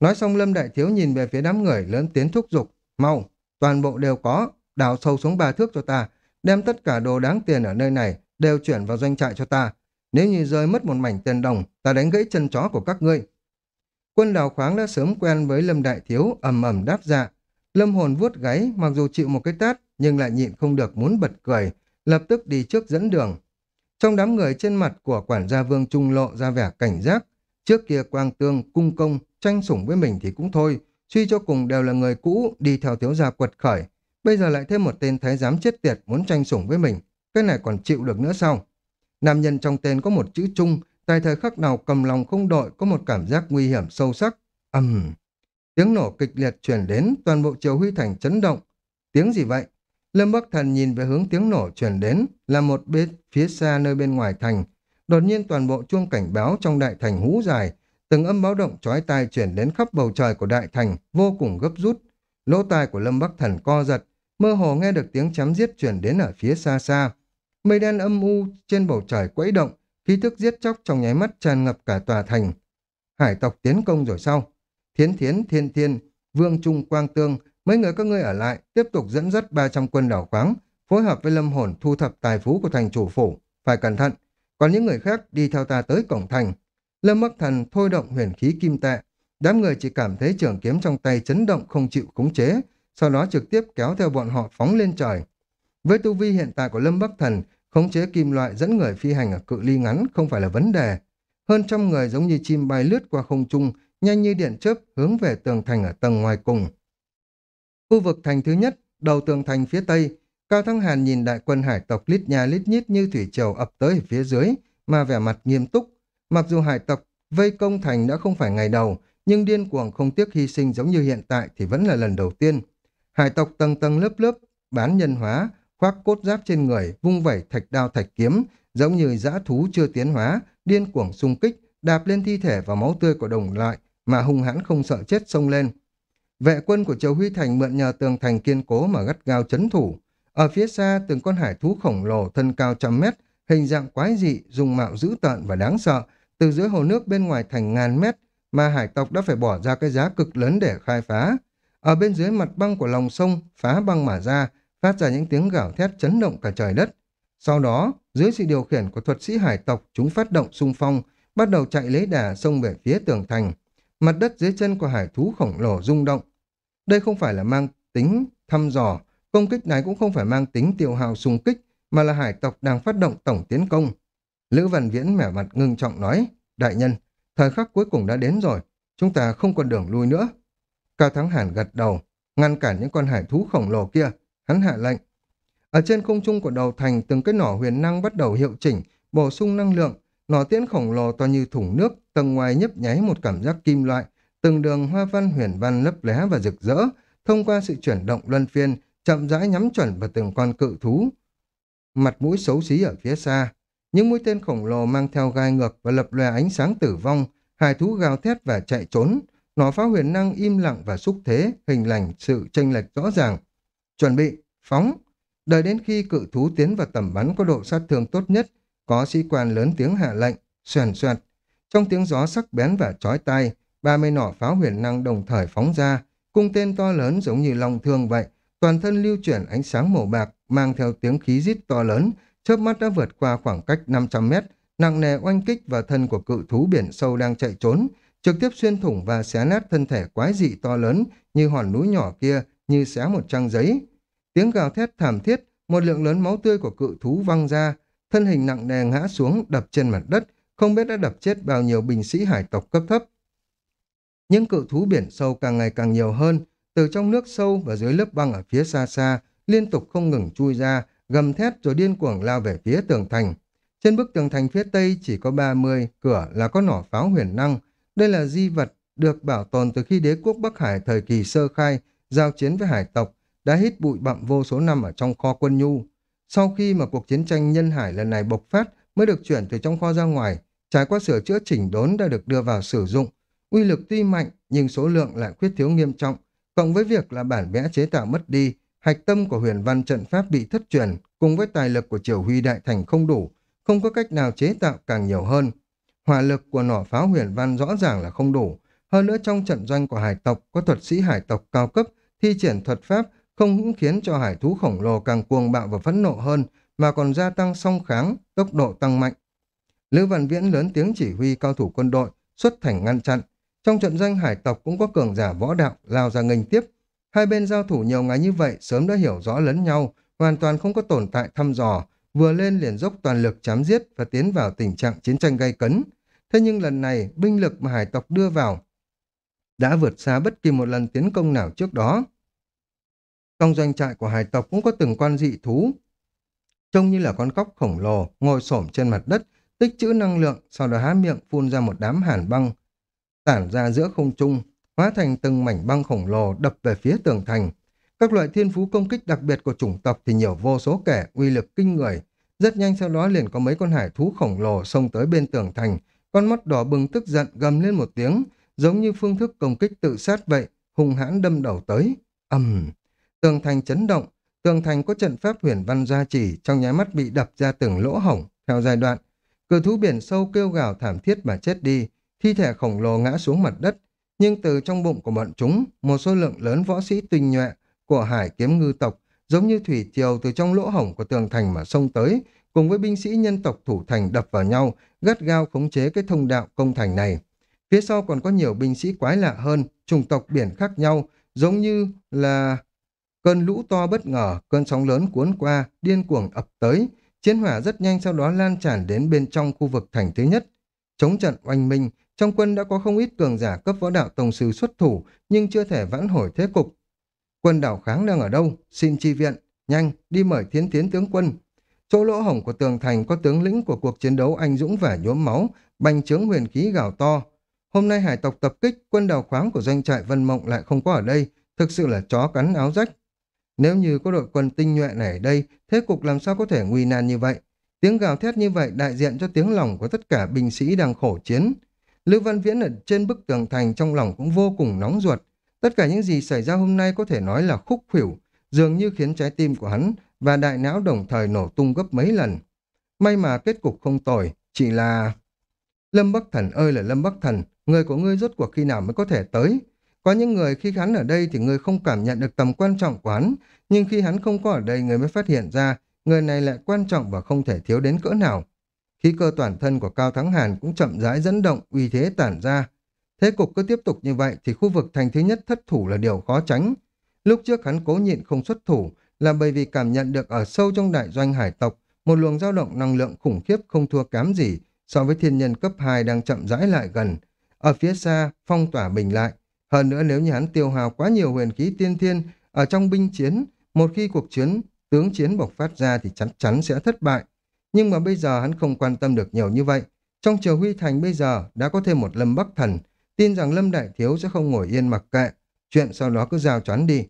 Nói xong Lâm Đại Thiếu nhìn về phía đám người lớn tiến thúc giục. Mau, toàn bộ đều có, đào sâu xuống ba thước cho ta, đem tất cả đồ đáng tiền ở nơi này đều chuyển vào doanh trại cho ta. Nếu như rơi mất một mảnh tiền đồng, ta đánh gãy chân chó của các ngươi. Quân đào khoáng đã sớm quen với Lâm Đại Thiếu, ầm ầm đáp dạ. Lâm hồn vuốt gáy, mặc dù chịu một cái tát, nhưng lại nhịn không được muốn bật cười, lập tức đi trước dẫn đường. Trong đám người trên mặt của quản gia Vương Trung lộ ra vẻ cảnh giác. Trước kia Quang Tương, Cung Công, tranh sủng với mình thì cũng thôi, suy cho cùng đều là người cũ đi theo thiếu gia quật khởi. Bây giờ lại thêm một tên thái giám chết tiệt muốn tranh sủng với mình, cái này còn chịu được nữa sao? Nam nhân trong tên có một chữ chung, tại thời khắc nào cầm lòng không đội có một cảm giác nguy hiểm sâu sắc. ầm uhm. Tiếng nổ kịch liệt truyền đến, toàn bộ triều huy thành chấn động. Tiếng gì vậy? Lâm Bắc Thần nhìn về hướng tiếng nổ truyền đến, là một bên phía xa nơi bên ngoài thành. Đột nhiên toàn bộ chuông cảnh báo trong đại thành hú dài, từng âm báo động chói tai truyền đến khắp bầu trời của đại thành, vô cùng gấp rút. Lỗ tai của Lâm Bắc Thần co giật, mơ hồ nghe được tiếng chém giết truyền đến ở phía xa xa. Mây đen âm u trên bầu trời quẫy động, khí thức giết chóc trong nháy mắt tràn ngập cả tòa thành. Hải tộc tiến công rồi sau. Thiến Thiến, Thiên Thiên, Vương Trung, Quang Tương, mấy người các ngươi ở lại, tiếp tục dẫn dắt 300 quân đảo khoáng, phối hợp với lâm hồn thu thập tài phú của thành chủ phủ. Phải cẩn thận, còn những người khác đi theo ta tới cổng thành. Lâm Bắc Thần thôi động huyền khí kim tệ, đám người chỉ cảm thấy trường kiếm trong tay chấn động không chịu khống chế, sau đó trực tiếp kéo theo bọn họ phóng lên trời. Với tu vi hiện tại của Lâm Bắc Thần, khống chế kim loại dẫn người phi hành ở cự ly ngắn không phải là vấn đề. Hơn trăm người giống như chim bay lướt qua không trung, nhanh như điện chớp hướng về tường thành ở tầng ngoài cùng. Khu vực thành thứ nhất, đầu tường thành phía tây, Cao Thăng Hàn nhìn đại quân hải tộc lít nhà lít nhít như thủy triều ập tới phía dưới, mà vẻ mặt nghiêm túc. Mặc dù hải tộc vây công thành đã không phải ngày đầu, nhưng điên cuồng không tiếc hy sinh giống như hiện tại thì vẫn là lần đầu tiên. Hải tộc tầng tầng lớp lớp, bán nhân hóa, khoác cốt giáp trên người, vung vẩy thạch đao thạch kiếm, giống như dã thú chưa tiến hóa, điên cuồng xung kích, đạp lên thi thể và máu tươi của đồng loại, mà hung hãn không sợ chết xông lên. Vệ quân của Triều Huy Thành mượn nhờ tường thành kiên cố mà gắt gao chấn thủ. Ở phía xa, từng con hải thú khổng lồ thân cao trăm mét, hình dạng quái dị, dùng mạo dữ tợn và đáng sợ, từ dưới hồ nước bên ngoài thành ngàn mét, mà hải tộc đã phải bỏ ra cái giá cực lớn để khai phá. Ở bên dưới mặt băng của lòng sông, phá băng mà ra, phát ra những tiếng gào thét chấn động cả trời đất. Sau đó, dưới sự điều khiển của thuật sĩ hải tộc, chúng phát động xung phong, bắt đầu chạy lấy đà sông về phía tường thành. Mặt đất dưới chân của hải thú khổng lồ rung động. Đây không phải là mang tính thăm dò, công kích này cũng không phải mang tính tiêu hào xung kích, mà là hải tộc đang phát động tổng tiến công. Lữ Văn Viễn mẻ mặt ngưng trọng nói, đại nhân, thời khắc cuối cùng đã đến rồi, chúng ta không còn đường lui nữa. Cao Thắng Hàn gật đầu, ngăn cản những con hải thú khổng lồ kia, hắn hạ lệnh. Ở trên không trung của đầu thành, từng cái nỏ huyền năng bắt đầu hiệu chỉnh, bổ sung năng lượng, nỏ tiễn khổng lồ to như thùng nước, tầng ngoài nhấp nháy một cảm giác kim loại, từng đường hoa văn huyền văn lấp lé và rực rỡ, thông qua sự chuyển động luân phiên, chậm rãi nhắm chuẩn vào từng con cự thú. Mặt mũi xấu xí ở phía xa, những mũi tên khổng lồ mang theo gai ngược và lập lòe ánh sáng tử vong, hải thú gào thét và chạy trốn, nỏ pháo huyền năng im lặng và xúc thế, hình lành sự tranh lệch rõ ràng. Chuẩn bị, phóng. Đợi đến khi cự thú tiến vào tầm bắn có độ sát thương tốt nhất, có sĩ quan lớn tiếng hạ lệnh, xoèn xoẹt. Trong tiếng gió sắc bén và chói tai, ba mươi nỏ pháo huyền năng đồng thời phóng ra, cung tên to lớn giống như long thương vậy, toàn thân lưu chuyển ánh sáng màu bạc, mang theo tiếng khí rít to lớn, chớp mắt đã vượt qua khoảng cách 500 mét, nặng nề oanh kích vào thân của cự thú biển sâu đang chạy trốn, trực tiếp xuyên thủng và xé nát thân thể quái dị to lớn như hòn núi nhỏ kia, như xé một trang giấy. Tiếng gào thét thảm thiết, một lượng lớn máu tươi của cự thú văng ra, thân hình nặng nề ngã xuống đập trên mặt đất, không biết đã đập chết bao nhiêu binh sĩ hải tộc cấp thấp. Những cự thú biển sâu càng ngày càng nhiều hơn, từ trong nước sâu và dưới lớp băng ở phía xa xa, liên tục không ngừng chui ra, gầm thét rồi điên cuồng lao về phía tường thành. Trên bức tường thành phía tây chỉ có 30 cửa là có nỏ pháo huyền năng. Đây là di vật được bảo tồn từ khi đế quốc Bắc Hải thời kỳ sơ khai, giao chiến với hải tộc, đã hít bụi bặm vô số năm ở trong kho quân nhu. Sau khi mà cuộc chiến tranh nhân hải lần này bộc phát mới được chuyển từ trong kho ra ngoài, trải qua sửa chữa chỉnh đốn đã được đưa vào sử dụng. Uy lực tuy mạnh nhưng số lượng lại khuyết thiếu nghiêm trọng, cộng với việc là bản vẽ chế tạo mất đi, hạch tâm của huyền văn trận pháp bị thất truyền, cùng với tài lực của triều huy đại thành không đủ, không có cách nào chế tạo càng nhiều hơn. Hỏa lực của nỏ pháo huyền văn rõ ràng là không đủ, hơn nữa trong trận doanh của hải tộc có thuật sĩ hải tộc cao cấp thi triển thuật pháp không những khiến cho hải thú khổng lồ càng cuồng bạo và phẫn nộ hơn, mà còn gia tăng song kháng, tốc độ tăng mạnh. Lữ Văn Viễn lớn tiếng chỉ huy cao thủ quân đội, xuất thành ngăn chặn. Trong trận danh hải tộc cũng có cường giả võ đạo lao ra nghênh tiếp. Hai bên giao thủ nhiều ngày như vậy sớm đã hiểu rõ lẫn nhau, hoàn toàn không có tồn tại thăm dò, vừa lên liền dốc toàn lực chám giết và tiến vào tình trạng chiến tranh gay cấn. Thế nhưng lần này, binh lực mà hải tộc đưa vào đã vượt xa bất kỳ một lần tiến công nào trước đó. Trong doanh trại của hải tộc cũng có từng con dị thú, trông như là con cóc khổng lồ, ngồi xổm trên mặt đất, tích trữ năng lượng, sau đó há miệng phun ra một đám hàn băng, tản ra giữa không trung, hóa thành từng mảnh băng khổng lồ đập về phía tường thành. Các loại thiên phú công kích đặc biệt của chủng tộc thì nhiều vô số kẻ, uy lực kinh người. Rất nhanh sau đó liền có mấy con hải thú khổng lồ xông tới bên tường thành, con mắt đỏ bừng tức giận gầm lên một tiếng, giống như phương thức công kích tự sát vậy, hùng hãn đâm đầu tới. ầm, tường thành chấn động, tường thành có trận pháp huyền văn gia chỉ, trong nháy mắt bị đập ra từng lỗ hổng theo giai đoạn. Cự thú biển sâu kêu gào thảm thiết mà chết đi, thi thể khổng lồ ngã xuống mặt đất, nhưng từ trong bụng của bọn chúng, một số lượng lớn võ sĩ tinh nhuệ của hải kiếm ngư tộc giống như thủy triều từ trong lỗ hổng của tường thành mà xông tới, cùng với binh sĩ nhân tộc thủ thành đập vào nhau, gắt gao khống chế cái thông đạo công thành này. Phía sau còn có nhiều binh sĩ quái lạ hơn, chủng tộc biển khác nhau, giống như là cơn lũ to bất ngờ, cơn sóng lớn cuốn qua, điên cuồng ập tới. Chiến hỏa rất nhanh sau đó lan tràn đến bên trong khu vực thành thứ nhất. Chống trận oanh minh, trong quân đã có không ít cường giả cấp võ đạo tổng sư xuất thủ, nhưng chưa thể vãn hồi thế cục. Quân đảo kháng đang ở đâu? Xin chi viện. Nhanh, đi mời thiến tiến tướng quân. Chỗ lỗ hổng của tường thành có tướng lĩnh của cuộc chiến đấu anh dũng vẻ nhuốm máu, bành trướng huyền khí gào to. Hôm nay hải tộc tập kích, quân đào khoáng của doanh trại Vân Mộng lại không có ở đây, thực sự là chó cắn áo rách. Nếu như có đội quân tinh nhuệ này ở đây, thế cục làm sao có thể nguy nan như vậy? Tiếng gào thét như vậy đại diện cho tiếng lòng của tất cả binh sĩ đang khổ chiến. Lưu Văn Viễn ở trên bức tường thành trong lòng cũng vô cùng nóng ruột. Tất cả những gì xảy ra hôm nay có thể nói là khúc khủỷu, dường như khiến trái tim của hắn và đại não đồng thời nổ tung gấp mấy lần. May mà kết cục không tồi, chỉ là... Lâm Bắc Thần ơi là Lâm Bắc Thần, người của ngươi rốt cuộc khi nào mới có thể tới? Có những người khi hắn ở đây thì người không cảm nhận được tầm quan trọng của hắn, nhưng khi hắn không có ở đây người mới phát hiện ra người này lại quan trọng và không thể thiếu đến cỡ nào. Khí cơ toàn thân của Cao Thắng Hàn cũng chậm rãi dẫn động, uy thế tản ra. Thế cục cứ tiếp tục như vậy thì khu vực thành thứ nhất thất thủ là điều khó tránh. Lúc trước hắn cố nhịn không xuất thủ là bởi vì cảm nhận được ở sâu trong đại doanh hải tộc một luồng dao động năng lượng khủng khiếp không thua kém gì so với thiên nhân cấp 2 đang chậm rãi lại gần. Ở phía xa, phong tỏa bình lại. Hơn nữa nếu như hắn tiêu hào quá nhiều huyền khí tiên thiên ở trong binh chiến, một khi cuộc chiến, tướng chiến bộc phát ra thì chắc chắn sẽ thất bại. Nhưng mà bây giờ hắn không quan tâm được nhiều như vậy. Trong triều huy thành bây giờ đã có thêm một lâm bắc thần, tin rằng lâm đại thiếu sẽ không ngồi yên mặc kệ. Chuyện sau đó cứ giao choán đi.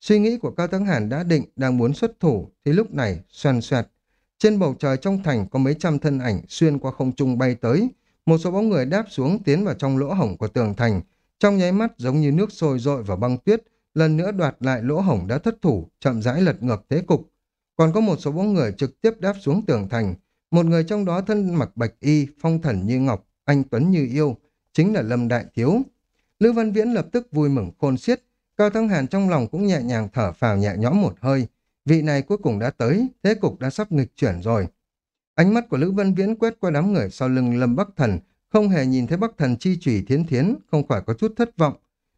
Suy nghĩ của Cao Thắng Hàn đã định đang muốn xuất thủ thì lúc này xoan xoẹt. Trên bầu trời trong thành có mấy trăm thân ảnh xuyên qua không trung bay tới. Một số bóng người đáp xuống tiến vào trong lỗ hổng của tường thành. Trong nháy mắt giống như nước sôi rội vào băng tuyết, lần nữa đoạt lại lỗ hổng đã thất thủ, chậm rãi lật ngược thế cục. Còn có một số bóng người trực tiếp đáp xuống tường thành. Một người trong đó thân mặc bạch y, phong thần như ngọc, anh Tuấn như yêu, chính là Lâm Đại Thiếu. Lưu Văn Viễn lập tức vui mừng khôn xiết, Cao Thắng Hàn trong lòng cũng nhẹ nhàng thở phào nhẹ nhõm một hơi. Vị này cuối cùng đã tới, thế cục đã sắp nghịch chuyển rồi. Ánh mắt của Lữ Văn Viễn quét qua đám người sau lưng Lâm Bắc Thần, không hề nhìn thấy bắc thần chi trùy thiến thiến, không khỏi có chút thất vọng.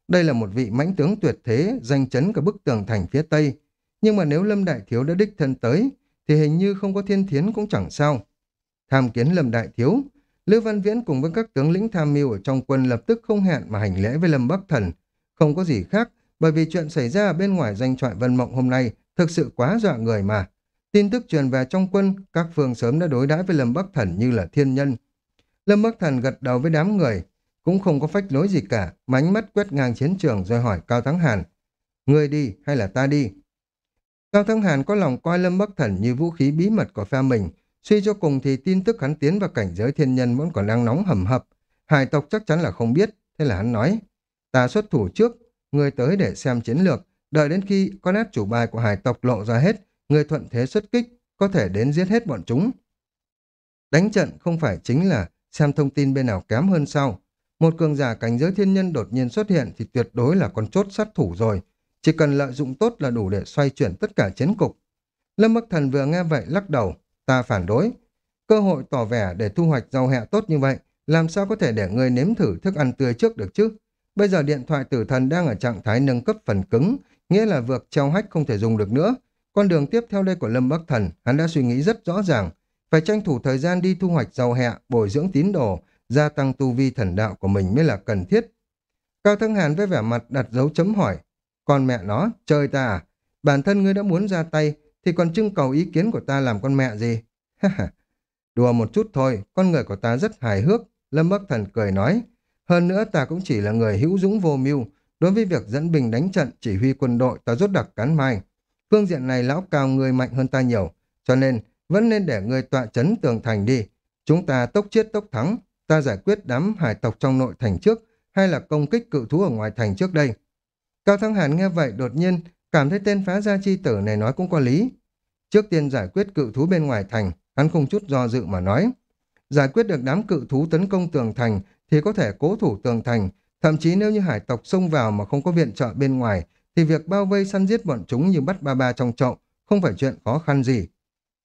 Đây là một vị mãnh tướng tuyệt thế, danh chấn cả bức tường thành phía tây. Nhưng mà nếu Lâm Đại Thiếu đã đích thân tới, thì hình như không có thiên thiến cũng chẳng sao. Tham kiến Lâm Đại Thiếu, Lữ Văn Viễn cùng với các tướng lĩnh tham mưu ở trong quân lập tức không hẹn mà hành lễ với Lâm Bắc Thần. Không có gì khác, bởi vì chuyện xảy ra ở bên ngoài danh trại Vân Mộng hôm nay thực sự quá dọa người mà. Tin tức truyền về trong quân, các phương sớm đã đối đãi với Lâm Bắc Thần như là thiên nhân. Lâm Bắc Thần gật đầu với đám người, cũng không có phách lối gì cả, mà ánh mắt quét ngang chiến trường rồi hỏi Cao Thắng Hàn. Người đi hay là ta đi? Cao Thắng Hàn có lòng coi Lâm Bắc Thần như vũ khí bí mật của phe mình, suy cho cùng thì tin tức hắn tiến vào cảnh giới thiên nhân vẫn còn đang nóng hầm hập. Hải tộc chắc chắn là không biết, thế là hắn nói, ta xuất thủ trước, người tới để xem chiến lược, đợi đến khi con át chủ bài của hải tộc lộ ra hết, người thuận thế xuất kích, có thể đến giết hết bọn chúng. Đánh trận không phải chính là xem thông tin bên nào kém hơn sao. Một cường giả cảnh giới thiên nhân đột nhiên xuất hiện thì tuyệt đối là con chốt sát thủ rồi. Chỉ cần lợi dụng tốt là đủ để xoay chuyển tất cả chiến cục. Lâm Bắc Thần vừa nghe vậy lắc đầu, ta phản đối. Cơ hội tỏ vẻ để thu hoạch rau hẹ tốt như vậy, làm sao có thể để người nếm thử thức ăn tươi trước được chứ? Bây giờ điện thoại tử thần đang ở trạng thái nâng cấp phần cứng, nghĩa là vượt treo hách không thể dùng được nữa. Con đường tiếp theo đây của Lâm Bắc Thần, hắn đã suy nghĩ rất rõ ràng, phải tranh thủ thời gian đi thu hoạch rau hẹ, bồi dưỡng tín đồ, gia tăng tu vi thần đạo của mình mới là cần thiết. Cao Thăng Hàn với vẻ mặt đặt dấu chấm hỏi, con mẹ nó, chơi ta à? Bản thân ngươi đã muốn ra tay, thì còn trưng cầu ý kiến của ta làm con mẹ gì? [LAUGHS] Đùa một chút thôi, con người của ta rất hài hước, Lâm Bắc Thần cười nói. Hơn nữa ta cũng chỉ là người hữu dũng vô mưu, đối với việc dẫn binh đánh trận, chỉ huy quân đội ta rốt đặc cán mai. Phương diện này lão cao người mạnh hơn ta nhiều, cho nên vẫn nên để người tọa chấn tường thành đi. Chúng ta tốc chết tốc thắng, ta giải quyết đám hải tộc trong nội thành trước, hay là công kích cự thú ở ngoài thành trước đây. Cao Thăng Hàn nghe vậy đột nhiên cảm thấy tên phá gia chi tử này nói cũng có lý. Trước tiên giải quyết cự thú bên ngoài thành, hắn không chút do dự mà nói. Giải quyết được đám cự thú tấn công tường thành thì có thể cố thủ tường thành, thậm chí nếu như hải tộc xông vào mà không có viện trợ bên ngoài, thì việc bao vây săn giết bọn chúng như bắt ba ba trong chậu không phải chuyện khó khăn gì.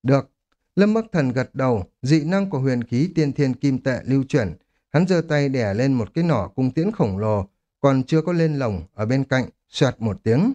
Được, Lâm Bắc Thần gật đầu, dị năng của huyền khí tiên thiên kim tệ lưu chuyển, hắn giơ tay đẻ lên một cái nỏ cung tiễn khổng lồ, còn chưa có lên lồng ở bên cạnh, xoẹt một tiếng.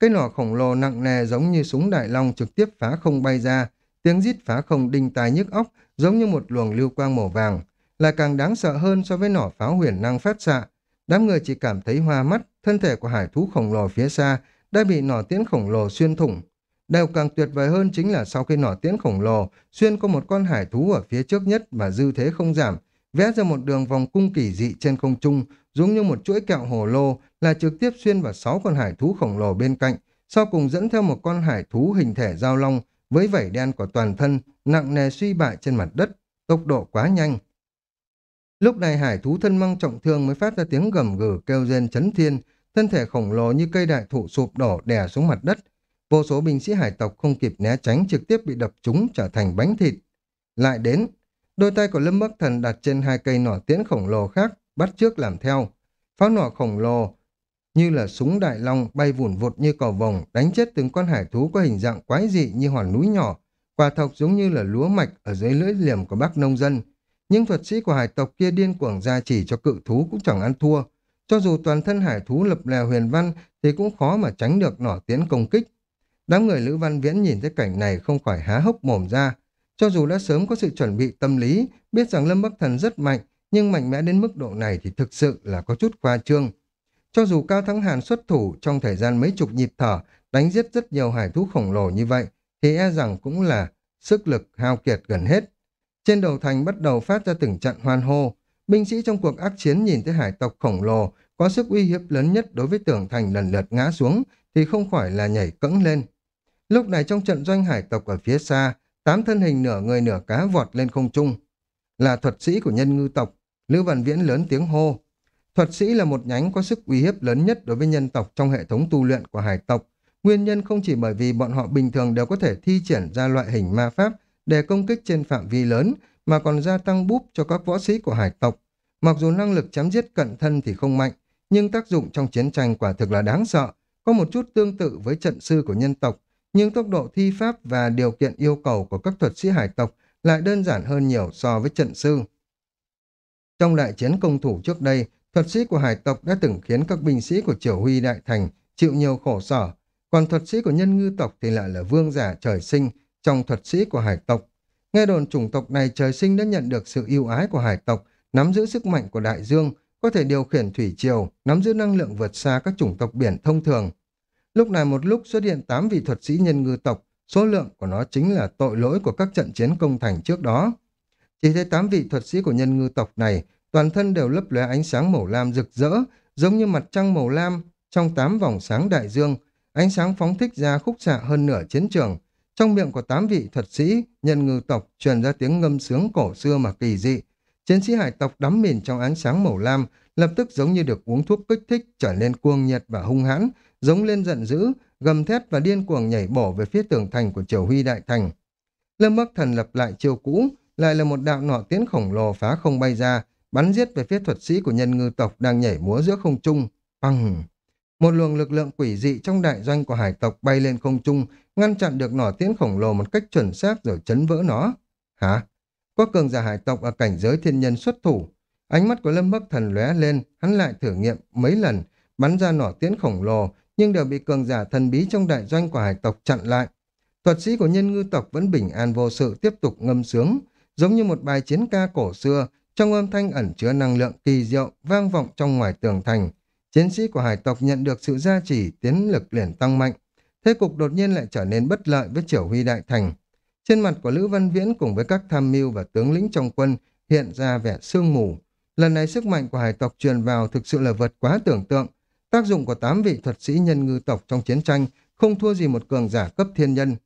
Cái nỏ khổng lồ nặng nề giống như súng đại long trực tiếp phá không bay ra, tiếng rít phá không đinh tai nhức óc, giống như một luồng lưu quang màu vàng, lại càng đáng sợ hơn so với nỏ pháo huyền năng phát xạ. Đám người chỉ cảm thấy hoa mắt, thân thể của hải thú khổng lồ phía xa đã bị nỏ tiễn khổng lồ xuyên thủng. Điều càng tuyệt vời hơn chính là sau khi nỏ tiễn khổng lồ xuyên có một con hải thú ở phía trước nhất mà dư thế không giảm, vẽ ra một đường vòng cung kỳ dị trên không trung, giống như một chuỗi kẹo hồ lô là trực tiếp xuyên vào sáu con hải thú khổng lồ bên cạnh, sau cùng dẫn theo một con hải thú hình thể giao long với vảy đen của toàn thân, nặng nề suy bại trên mặt đất, tốc độ quá nhanh. Lúc này hải thú thân măng trọng thương mới phát ra tiếng gầm gừ kêu rên chấn thiên, thân thể khổng lồ như cây đại thụ sụp đổ đè xuống mặt đất. Vô số binh sĩ hải tộc không kịp né tránh trực tiếp bị đập trúng trở thành bánh thịt. Lại đến, đôi tay của Lâm Bắc Thần đặt trên hai cây nỏ tiễn khổng lồ khác, bắt trước làm theo. Pháo nỏ khổng lồ như là súng đại long bay vụn vụt như cầu vồng, đánh chết từng con hải thú có hình dạng quái dị như hòn núi nhỏ, quả thọc giống như là lúa mạch ở dưới lưỡi liềm của bác nông dân. Nhưng thuật sĩ của hải tộc kia điên cuồng ra chỉ cho cự thú cũng chẳng ăn thua. Cho dù toàn thân hải thú lập lè huyền văn thì cũng khó mà tránh được nỏ tiến công kích. Đám người Lữ Văn Viễn nhìn thấy cảnh này không khỏi há hốc mồm ra. Cho dù đã sớm có sự chuẩn bị tâm lý, biết rằng Lâm Bắc Thần rất mạnh, nhưng mạnh mẽ đến mức độ này thì thực sự là có chút khoa trương. Cho dù Cao Thắng Hàn xuất thủ trong thời gian mấy chục nhịp thở, đánh giết rất nhiều hải thú khổng lồ như vậy, thì e rằng cũng là sức lực hao kiệt gần hết. Trên đầu thành bắt đầu phát ra từng trận hoan hô. Binh sĩ trong cuộc ác chiến nhìn thấy hải tộc khổng lồ có sức uy hiếp lớn nhất đối với tường thành lần lượt ngã xuống thì không khỏi là nhảy cẫng lên. Lúc này trong trận doanh hải tộc ở phía xa, tám thân hình nửa người nửa cá vọt lên không trung. Là thuật sĩ của nhân ngư tộc, Lữ Văn Viễn lớn tiếng hô. Thuật sĩ là một nhánh có sức uy hiếp lớn nhất đối với nhân tộc trong hệ thống tu luyện của hải tộc. Nguyên nhân không chỉ bởi vì bọn họ bình thường đều có thể thi triển ra loại hình ma pháp để công kích trên phạm vi lớn, mà còn gia tăng búp cho các võ sĩ của hải tộc. Mặc dù năng lực chém giết cận thân thì không mạnh, nhưng tác dụng trong chiến tranh quả thực là đáng sợ, có một chút tương tự với trận sư của nhân tộc, nhưng tốc độ thi pháp và điều kiện yêu cầu của các thuật sĩ hải tộc lại đơn giản hơn nhiều so với trận sư. Trong đại chiến công thủ trước đây, thuật sĩ của hải tộc đã từng khiến các binh sĩ của triều huy đại thành chịu nhiều khổ sở, còn thuật sĩ của nhân ngư tộc thì lại là vương giả trời sinh trong thuật sĩ của hải tộc. Nghe đồn chủng tộc này trời sinh đã nhận được sự yêu ái của hải tộc, nắm giữ sức mạnh của đại dương, có thể điều khiển thủy triều, nắm giữ năng lượng vượt xa các chủng tộc biển thông thường. Lúc này một lúc xuất hiện 8 vị thuật sĩ nhân ngư tộc, số lượng của nó chính là tội lỗi của các trận chiến công thành trước đó. Chỉ thấy 8 vị thuật sĩ của nhân ngư tộc này, toàn thân đều lấp lóe ánh sáng màu lam rực rỡ, giống như mặt trăng màu lam trong 8 vòng sáng đại dương, ánh sáng phóng thích ra khúc xạ hơn nửa chiến trường. Trong miệng của tám vị thuật sĩ, nhân ngư tộc truyền ra tiếng ngâm sướng cổ xưa mà kỳ dị, Chiến sĩ hải tộc đắm mình trong ánh sáng màu lam, lập tức giống như được uống thuốc kích thích trở nên cuồng nhiệt và hung hãn, giống lên giận dữ, gầm thét và điên cuồng nhảy bổ về phía tường thành của triều huy đại thành. Lâm Bắc Thần lập lại chiêu cũ, lại là một đạo nọ tiến khổng lồ phá không bay ra, bắn giết về phía thuật sĩ của nhân ngư tộc đang nhảy múa giữa không trung. Bằng! Một luồng lực lượng quỷ dị trong đại doanh của hải tộc bay lên không trung, ngăn chặn được nỏ tiến khổng lồ một cách chuẩn xác rồi chấn vỡ nó. Hả? Có cường giả hải tộc ở cảnh giới thiên nhân xuất thủ. Ánh mắt của Lâm Bắc Thần lóe lên, hắn lại thử nghiệm mấy lần, bắn ra nỏ tiễn khổng lồ, nhưng đều bị cường giả thần bí trong đại doanh của hải tộc chặn lại. Thuật sĩ của nhân ngư tộc vẫn bình an vô sự tiếp tục ngâm sướng, giống như một bài chiến ca cổ xưa, trong âm thanh ẩn chứa năng lượng kỳ diệu vang vọng trong ngoài tường thành. Chiến sĩ của hải tộc nhận được sự gia trì, tiến lực liền tăng mạnh. Thế cục đột nhiên lại trở nên bất lợi với triều huy đại thành. Trên mặt của Lữ Văn Viễn cùng với các tham mưu và tướng lĩnh trong quân hiện ra vẻ sương mù. Lần này sức mạnh của hải tộc truyền vào thực sự là vượt quá tưởng tượng. Tác dụng của tám vị thuật sĩ nhân ngư tộc trong chiến tranh không thua gì một cường giả cấp thiên nhân.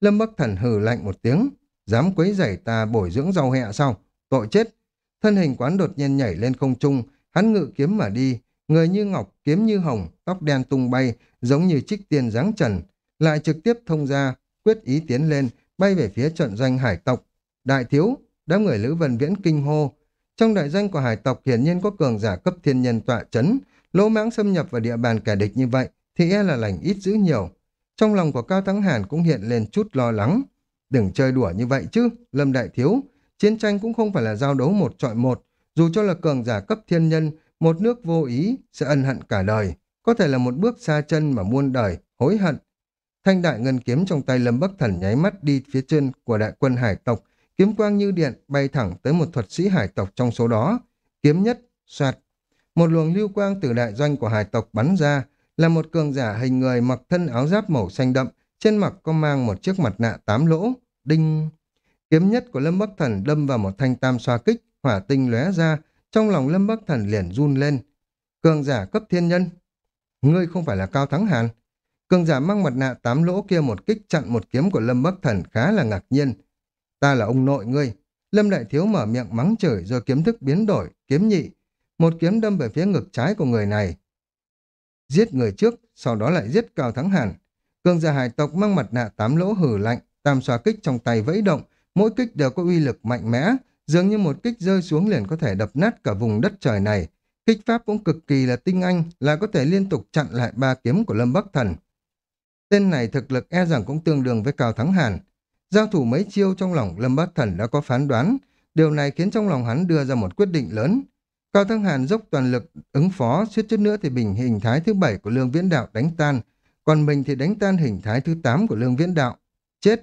Lâm Bắc Thần hừ lạnh một tiếng, dám quấy rầy ta bồi dưỡng rau hẹ sao? Tội chết! Thân hình quán đột nhiên nhảy lên không trung, hắn ngự kiếm mà đi, người như ngọc, kiếm như hồng, tóc đen tung bay, giống như trích tiên dáng trần, lại trực tiếp thông ra, quyết ý tiến lên, bay về phía trận doanh hải tộc. Đại thiếu, đám người Lữ Vân Viễn kinh hô. Trong đại danh của hải tộc hiển nhiên có cường giả cấp thiên nhân tọa chấn, lỗ mãng xâm nhập vào địa bàn kẻ địch như vậy thì e là lành ít dữ nhiều. Trong lòng của Cao Thắng Hàn cũng hiện lên chút lo lắng. Đừng chơi đùa như vậy chứ, Lâm Đại Thiếu. Chiến tranh cũng không phải là giao đấu một trọi một. Dù cho là cường giả cấp thiên nhân, một nước vô ý sẽ ân hận cả đời. Có thể là một bước xa chân mà muôn đời, hối hận. Thanh đại ngân kiếm trong tay Lâm Bắc Thần nháy mắt đi phía trên của đại quân hải tộc, kiếm quang như điện bay thẳng tới một thuật sĩ hải tộc trong số đó. Kiếm nhất, soạt. Một luồng lưu quang từ đại doanh của hải tộc bắn ra, là một cường giả hình người mặc thân áo giáp màu xanh đậm, trên mặt có mang một chiếc mặt nạ tám lỗ, đinh. Kiếm nhất của Lâm Bắc Thần đâm vào một thanh tam xoa kích, hỏa tinh lóe ra, trong lòng Lâm Bắc Thần liền run lên. Cường giả cấp thiên nhân. Ngươi không phải là Cao Thắng Hàn. Cường giả mang mặt nạ tám lỗ kia một kích chặn một kiếm của Lâm Bắc Thần khá là ngạc nhiên. Ta là ông nội ngươi. Lâm Đại Thiếu mở miệng mắng chửi rồi kiếm thức biến đổi, kiếm nhị. Một kiếm đâm về phía ngực trái của người này. Giết người trước, sau đó lại giết Cao Thắng Hàn. Cường giả hải tộc mang mặt nạ tám lỗ hử lạnh, tam xóa kích trong tay vẫy động, mỗi kích đều có uy lực mạnh mẽ, dường như một kích rơi xuống liền có thể đập nát cả vùng đất trời này. Kích pháp cũng cực kỳ là tinh anh, là có thể liên tục chặn lại ba kiếm của Lâm Bắc Thần. Tên này thực lực e rằng cũng tương đương với Cao Thắng Hàn. Giao thủ mấy chiêu trong lòng Lâm bắc Thần đã có phán đoán, điều này khiến trong lòng hắn đưa ra một quyết định lớn. Cao Thắng Hàn dốc toàn lực ứng phó, suýt chút nữa thì bình hình thái thứ bảy của Lương Viễn Đạo đánh tan, còn mình thì đánh tan hình thái thứ tám của Lương Viễn Đạo. Chết!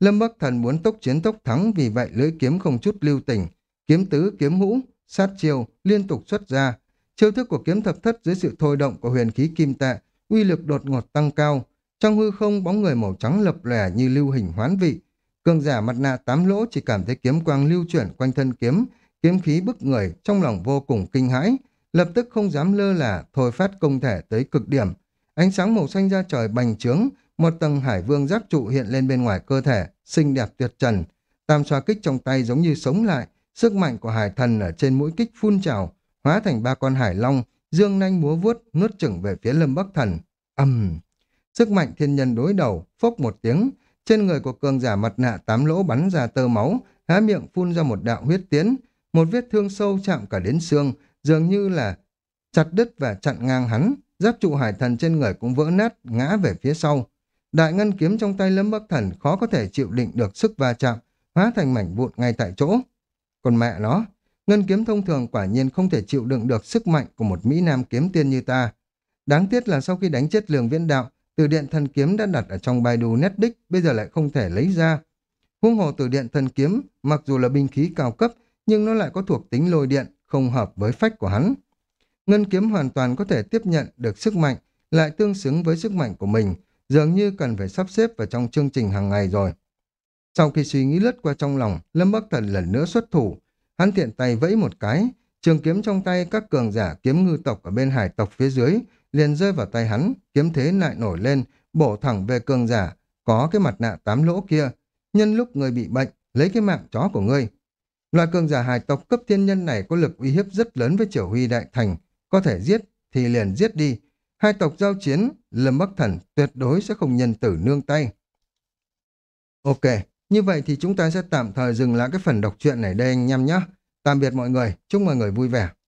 Lâm Bắc Thần muốn tốc chiến tốc thắng vì vậy lưỡi kiếm không chút lưu tình, kiếm tứ, kiếm ngũ, sát chiêu liên tục xuất ra. Chiêu thức của kiếm thập thất dưới sự thôi động của huyền khí kim tệ uy lực đột ngột tăng cao. Trong hư không bóng người màu trắng lập lẻ như lưu hình hoán vị. Cường giả mặt nạ tám lỗ chỉ cảm thấy kiếm quang lưu chuyển quanh thân kiếm, kiếm khí bức người, trong lòng vô cùng kinh hãi, lập tức không dám lơ là thôi phát công thể tới cực điểm. Ánh sáng màu xanh ra trời bành trướng, một tầng hải vương giáp trụ hiện lên bên ngoài cơ thể, xinh đẹp tuyệt trần. Tam xoa kích trong tay giống như sống lại, sức mạnh của hải thần ở trên mũi kích phun trào, hóa thành ba con hải long, dương nanh múa vuốt nuốt chửng về phía lâm bắc thần. Ầm. Sức mạnh thiên nhân đối đầu phốc một tiếng trên người của cường giả mặt nạ tám lỗ bắn ra tơ máu há miệng phun ra một đạo huyết tiến một vết thương sâu chạm cả đến xương dường như là chặt đứt và chặn ngang hắn. Giáp trụ hải thần trên người cũng vỡ nát ngã về phía sau đại ngân kiếm trong tay lâm bắc thần khó có thể chịu đựng được sức va chạm hóa thành mảnh vụn ngay tại chỗ còn mẹ nó Ngân kiếm thông thường quả nhiên không thể chịu đựng được sức mạnh của một Mỹ Nam kiếm tiên như ta. Đáng tiếc là sau khi đánh chết lường viễn đạo, từ điện thần kiếm đã đặt ở trong Baidu đích, bây giờ lại không thể lấy ra. Hung hồ từ điện thần kiếm, mặc dù là binh khí cao cấp, nhưng nó lại có thuộc tính lôi điện, không hợp với phách của hắn. Ngân kiếm hoàn toàn có thể tiếp nhận được sức mạnh, lại tương xứng với sức mạnh của mình, dường như cần phải sắp xếp vào trong chương trình hàng ngày rồi. Sau khi suy nghĩ lướt qua trong lòng, Lâm Bắc Thần lần nữa xuất thủ. Hắn tiện tay vẫy một cái, trường kiếm trong tay các cường giả kiếm ngư tộc ở bên hải tộc phía dưới liền rơi vào tay hắn, kiếm thế lại nổi lên, bổ thẳng về cường giả, có cái mặt nạ tám lỗ kia. Nhân lúc người bị bệnh, lấy cái mạng chó của ngươi. Loại cường giả hải tộc cấp thiên nhân này có lực uy hiếp rất lớn với triều huy đại thành, có thể giết thì liền giết đi. Hai tộc giao chiến, Lâm Bắc Thần tuyệt đối sẽ không nhân tử nương tay. Ok, như vậy thì chúng ta sẽ tạm thời dừng lại cái phần đọc truyện này đây anh em nhé. Tạm biệt mọi người, chúc mọi người vui vẻ.